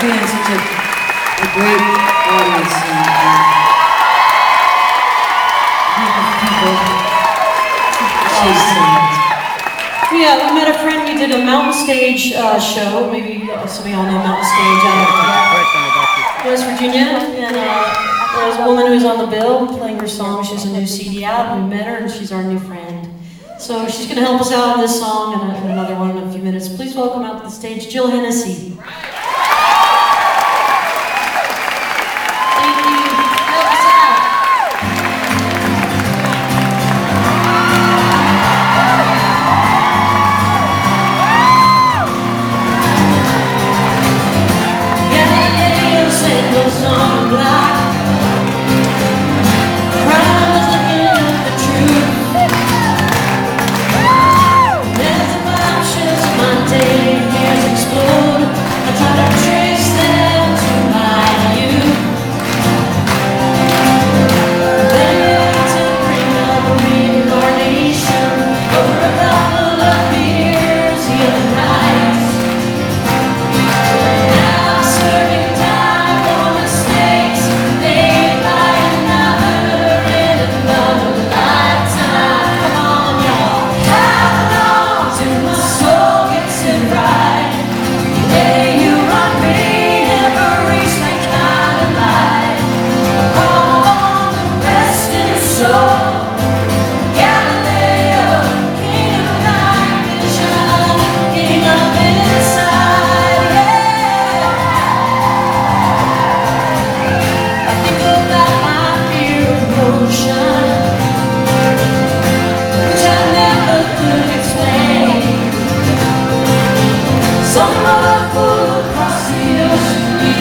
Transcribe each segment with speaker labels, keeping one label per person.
Speaker 1: being such a, a great audience and of people. So. Yeah, we met a friend, we did a mountain stage uh, show, maybe some of y'all know mountain stage out of uh, West Virginia. And uh, there's a woman who's on the bill playing her song, she has a new CD out, we met her and she's our new friend. So she's gonna help us out on this song and, uh, and another one in a few minutes. Please welcome out to the stage Jill Hennessy.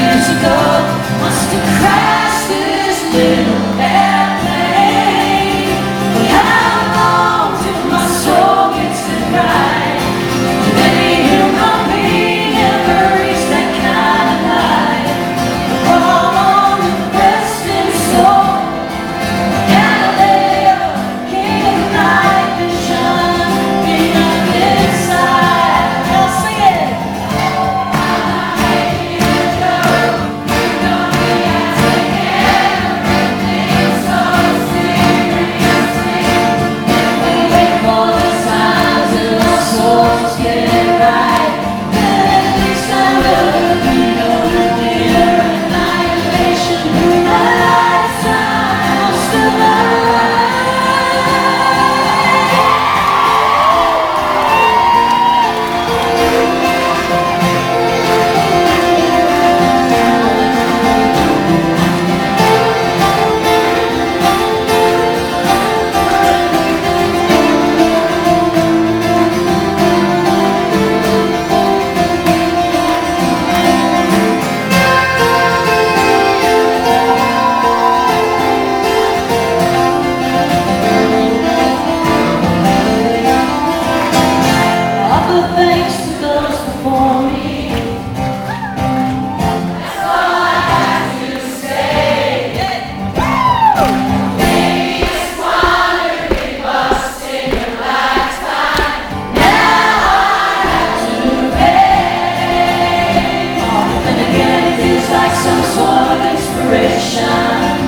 Speaker 1: Years ago must have crashed this little. again, it feels like some sort of inspiration.